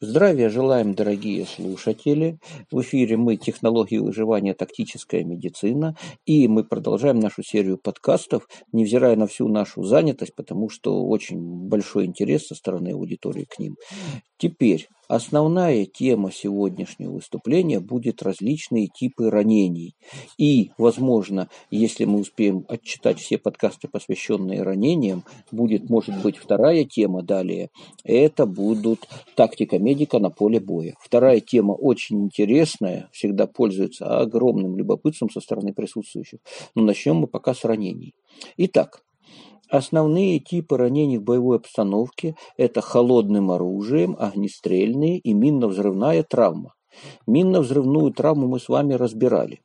Здравия желаем, дорогие слушатели! В эфире мы «Технологии выживания. Тактическая медицина». И мы продолжаем нашу серию подкастов, невзирая на всю нашу занятость, потому что очень большой интерес со стороны аудитории к ним. Теперь основная тема сегодняшнего выступления будет различные типы ранений. И, возможно, если мы успеем отчитать все подкасты, посвященные ранениям, будет, может быть, вторая тема далее. Это будут тактика медика на поле боя. Вторая тема очень интересная, всегда пользуется огромным любопытством со стороны присутствующих. Но начнем мы пока с ранений. Итак, Основные типы ранений в боевой обстановке – это холодным оружием, огнестрельные и минно-взрывная травма. Минно-взрывную травму мы с вами разбирали.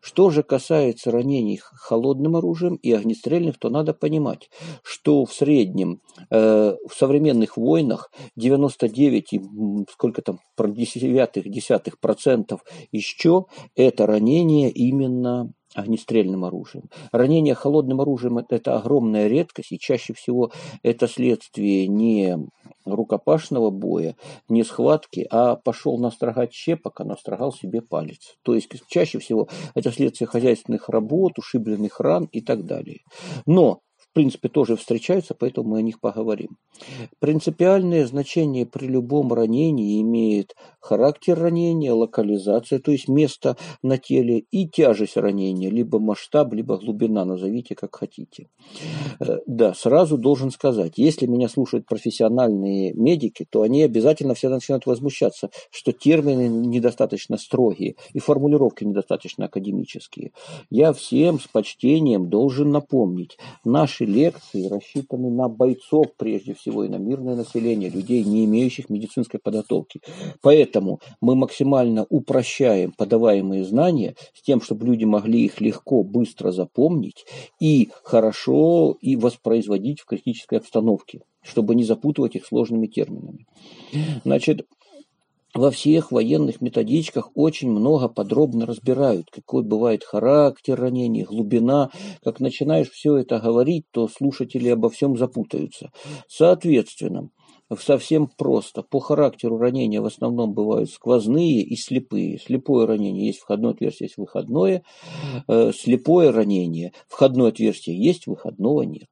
Что же касается ранений холодным оружием и огнестрельных, то надо понимать, что в среднем э, в современных войнах 99 и сколько там десятых десятых процентов еще это ранение именно огнестрельным оружием. Ранение холодным оружием – это огромная редкость, и чаще всего это следствие не рукопашного боя, не схватки, а пошел настрогать щепок, а настрогал себе палец. То есть чаще всего это следствие хозяйственных работ, ушибленных ран и так далее. Но принципе, тоже встречаются, поэтому мы о них поговорим. Принципиальное значение при любом ранении имеет характер ранения, локализация, то есть место на теле и тяжесть ранения, либо масштаб, либо глубина, назовите как хотите. Э, да, сразу должен сказать, если меня слушают профессиональные медики, то они обязательно все начинают возмущаться, что термины недостаточно строгие и формулировки недостаточно академические. Я всем с почтением должен напомнить, наш Наши лекции рассчитаны на бойцов, прежде всего, и на мирное население, людей, не имеющих медицинской подготовки. Поэтому мы максимально упрощаем подаваемые знания с тем, чтобы люди могли их легко, быстро запомнить и хорошо и воспроизводить в критической обстановке чтобы не запутывать их сложными терминами. Значит, во всех военных методичках очень много подробно разбирают, какой бывает характер ранений, глубина. Как начинаешь все это говорить, то слушатели обо всем запутаются. Соответственно, совсем просто. По характеру ранения в основном бывают сквозные и слепые. Слепое ранение есть входное отверстие, есть выходное. Э, слепое ранение, входное отверстие есть, выходного нет.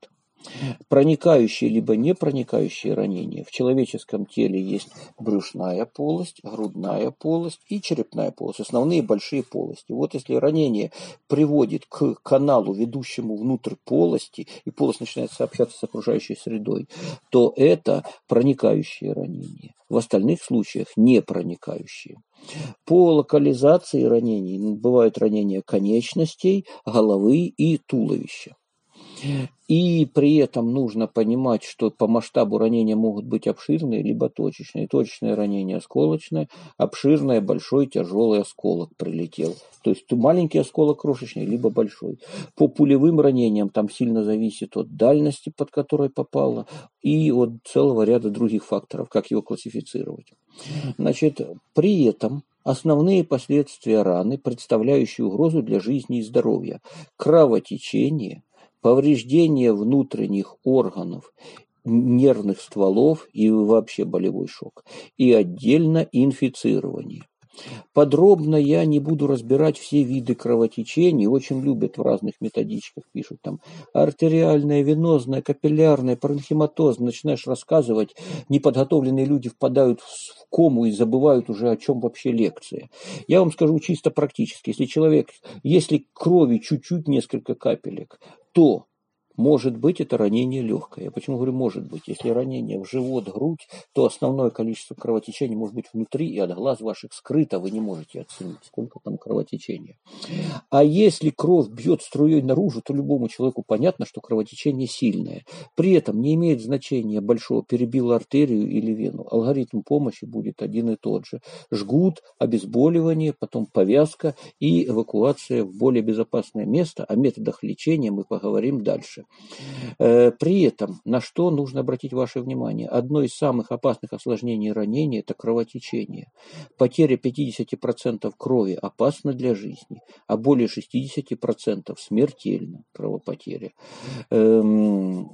Проникающие либо не проникающие ранения. В человеческом теле есть брюшная полость, грудная полость и черепная полость. Основные большие полости. Вот если ранение приводит к каналу, ведущему внутрь полости, и полость начинает сообщаться с окружающей средой, то это проникающие ранения. В остальных случаях не проникающие. По локализации ранений бывают ранения конечностей, головы и туловища. И при этом нужно понимать, что по масштабу ранения могут быть обширные, либо точечные. Точечное ранение осколочное, обширное, большой, тяжелый осколок прилетел. То есть маленький осколок крошечный, либо большой. По пулевым ранениям там сильно зависит от дальности, под которой попало, и от целого ряда других факторов, как его классифицировать. Значит, при этом Основные последствия раны, представляющие угрозу для жизни и здоровья. Кровотечение, повреждение внутренних органов, нервных стволов и вообще болевой шок. И отдельно инфицирование. Подробно я не буду разбирать все виды кровотечений, очень любят в разных методичках, пишут там артериальное, венозное, капиллярное, паренхематоз. Начинаешь рассказывать, неподготовленные люди впадают в кому и забывают уже, о чем вообще лекция. Я вам скажу чисто практически, если человек, если крови чуть-чуть, несколько капелек, то может быть, это ранение легкое. Я почему говорю может быть? Если ранение в живот, грудь, то основное количество кровотечения может быть внутри, и от глаз ваших скрыто, вы не можете оценить, сколько там кровотечения. А если кровь бьет струей наружу, то любому человеку понятно, что кровотечение сильное. При этом не имеет значения большого, перебил артерию или вену. Алгоритм помощи будет один и тот же. Жгут, обезболивание, потом повязка и эвакуация в более безопасное место. О методах лечения мы поговорим дальше. Э, при этом, на что нужно обратить ваше внимание? Одно из самых опасных осложнений ранения – это кровотечение. Потеря 50% крови опасна для жизни, а более 60% смертельна кровопотеря. Эм,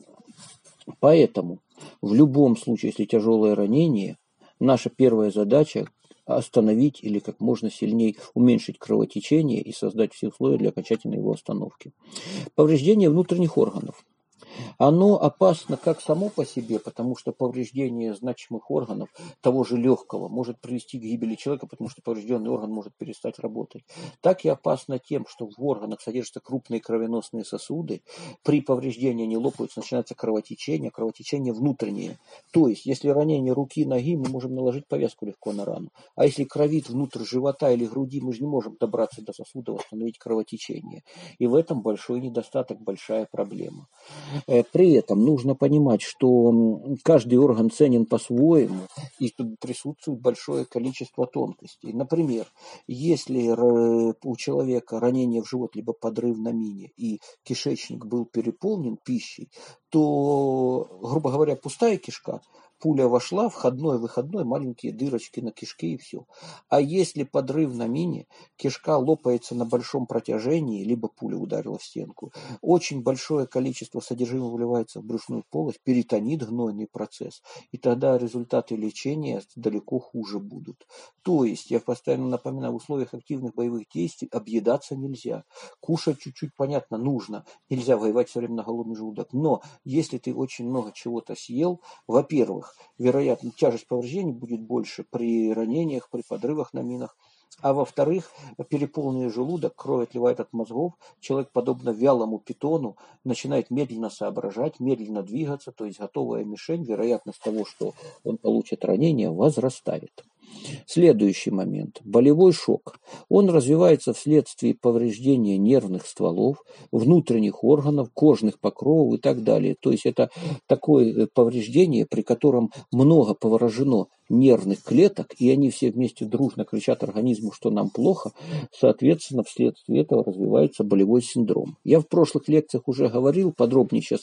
поэтому в любом случае, если тяжелое ранение, наша первая задача остановить или как можно сильнее уменьшить кровотечение и создать все условия для окончательной его остановки. Повреждение внутренних органов. Оно опасно как само по себе, потому что повреждение значимых органов того же легкого может привести к гибели человека, потому что поврежденный орган может перестать работать, так и опасно тем, что в органах содержатся крупные кровеносные сосуды, при повреждении они лопаются, начинается кровотечение, кровотечение внутреннее. То есть, если ранение руки, ноги, мы можем наложить повязку легко на рану. А если кровит внутрь живота или груди, мы же не можем добраться до сосуда, восстановить кровотечение. И в этом большой недостаток, большая проблема. Э, при этом нужно понимать, что каждый орган ценен по-своему, и тут присутствует большое количество тонкостей. Например, если у человека ранение в живот, либо подрыв на мине, и кишечник был переполнен пищей, то, грубо говоря, пустая кишка пуля вошла, входной, выходной, маленькие дырочки на кишке и все. А если подрыв на мине, кишка лопается на большом протяжении, либо пуля ударила в стенку, очень большое количество содержимого вливается в брюшную полость, перитонит, гнойный процесс, и тогда результаты лечения далеко хуже будут. То есть, я постоянно напоминаю, в условиях активных боевых действий объедаться нельзя. Кушать чуть-чуть, понятно, нужно. Нельзя воевать все время на голодный желудок. Но если ты очень много чего-то съел, во-первых, вероятно, тяжесть повреждений будет больше при ранениях, при подрывах на минах. А во-вторых, переполненный желудок, кровь отливает от мозгов, человек, подобно вялому питону, начинает медленно соображать, медленно двигаться, то есть готовая мишень, вероятность того, что он получит ранение, возрастает. Следующий момент. Болевой шок. Он развивается вследствие повреждения нервных стволов, внутренних органов, кожных покровов и так далее. То есть это такое повреждение, при котором много поражено нервных клеток, и они все вместе дружно кричат организму, что нам плохо, соответственно, вследствие этого развивается болевой синдром. Я в прошлых лекциях уже говорил, подробнее сейчас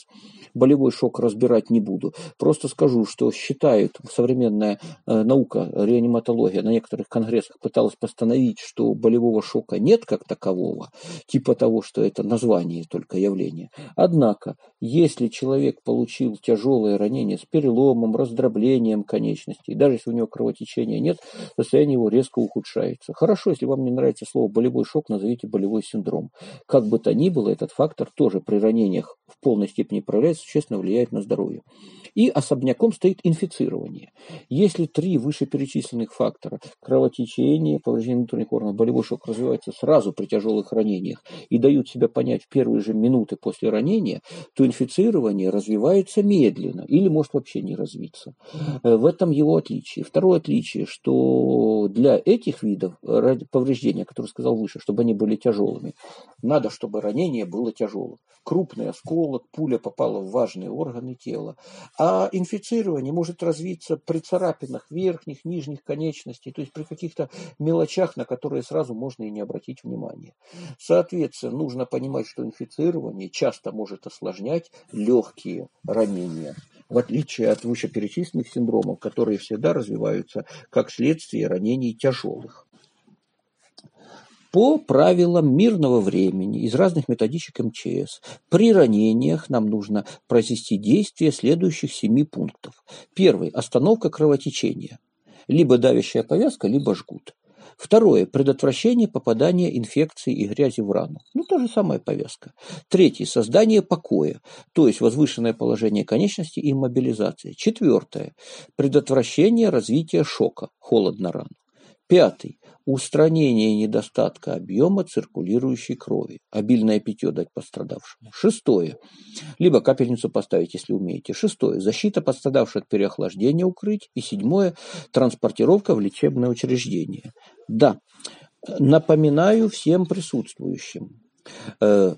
болевой шок разбирать не буду, просто скажу, что считают современная э, наука, реаниматология на некоторых конгрессах пыталась постановить, что болевого шока нет как такового, типа того, что это название только явление. Однако, если человек получил тяжелое ранение с переломом, раздроблением конечностей, даже если у него кровотечения нет, состояние его резко ухудшается. Хорошо, если вам не нравится слово болевой шок, назовите болевой синдром. Как бы то ни было, этот фактор тоже при ранениях в полной степени проявляется, существенно влияет на здоровье. И особняком стоит инфицирование. Если три вышеперечисленных фактора – кровотечение, повреждение внутренних органов, болевой шок развивается сразу при тяжелых ранениях и дают себя понять в первые же минуты после ранения, то инфицирование развивается медленно или может вообще не развиться. Э, в этом его отличие. Второе отличие, что для этих видов повреждения, которые сказал выше, чтобы они были тяжелыми, надо, чтобы ранение было тяжелым. Крупный осколок, пуля попала в важные органы тела. А инфицирование может развиться при царапинах верхних, нижних конечностей, то есть при каких-то мелочах, на которые сразу можно и не обратить внимания. Соответственно, нужно понимать, что инфицирование часто может осложнять легкие ранения в отличие от вышеперечисленных синдромов, которые всегда развиваются как следствие ранений тяжелых. По правилам мирного времени из разных методичек МЧС при ранениях нам нужно произвести действие следующих семи пунктов. Первый – остановка кровотечения. Либо давящая повязка, либо жгут. Второе – предотвращение попадания инфекции и грязи в рану. Ну, та же самая повязка. Третье – создание покоя, то есть возвышенное положение конечности и мобилизация. Четвертое – предотвращение развития шока, холод на рану. Пятый – устранение недостатка объема циркулирующей крови. Обильное питье дать пострадавшему. Шестое – либо капельницу поставить, если умеете. Шестое – защита пострадавшего от переохлаждения укрыть. И седьмое – транспортировка в лечебное учреждение. Да, напоминаю всем присутствующим. Э,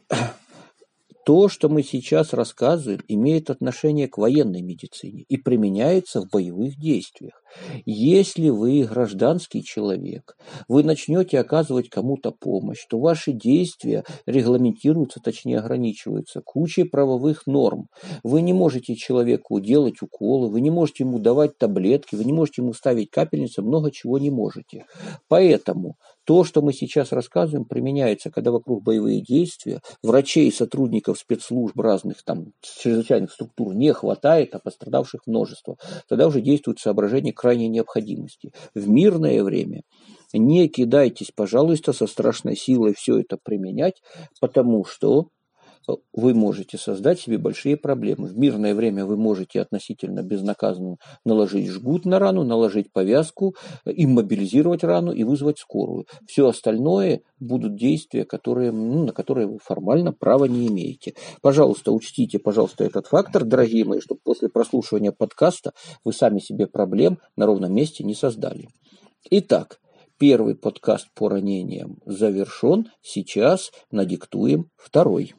то, что мы сейчас рассказываем, имеет отношение к военной медицине и применяется в боевых действиях. Если вы гражданский человек, вы начнете оказывать кому-то помощь, то ваши действия регламентируются, точнее ограничиваются кучей правовых норм. Вы не можете человеку делать уколы, вы не можете ему давать таблетки, вы не можете ему ставить капельницы, много чего не можете. Поэтому то, что мы сейчас рассказываем, применяется, когда вокруг боевые действия, врачей и сотрудников спецслужб разных там чрезвычайных структур не хватает, а пострадавших множество. Тогда уже действуют соображения крайней необходимости. В мирное время не кидайтесь, пожалуйста, со страшной силой все это применять, потому что вы можете создать себе большие проблемы. В мирное время вы можете относительно безнаказанно наложить жгут на рану, наложить повязку, иммобилизировать рану и вызвать скорую. Все остальное будут действия, которые, ну, на которые вы формально права не имеете. Пожалуйста, учтите, пожалуйста, этот фактор, дорогие мои, чтобы после прослушивания подкаста вы сами себе проблем на ровном месте не создали. Итак, первый подкаст по ранениям завершен. Сейчас надиктуем второй.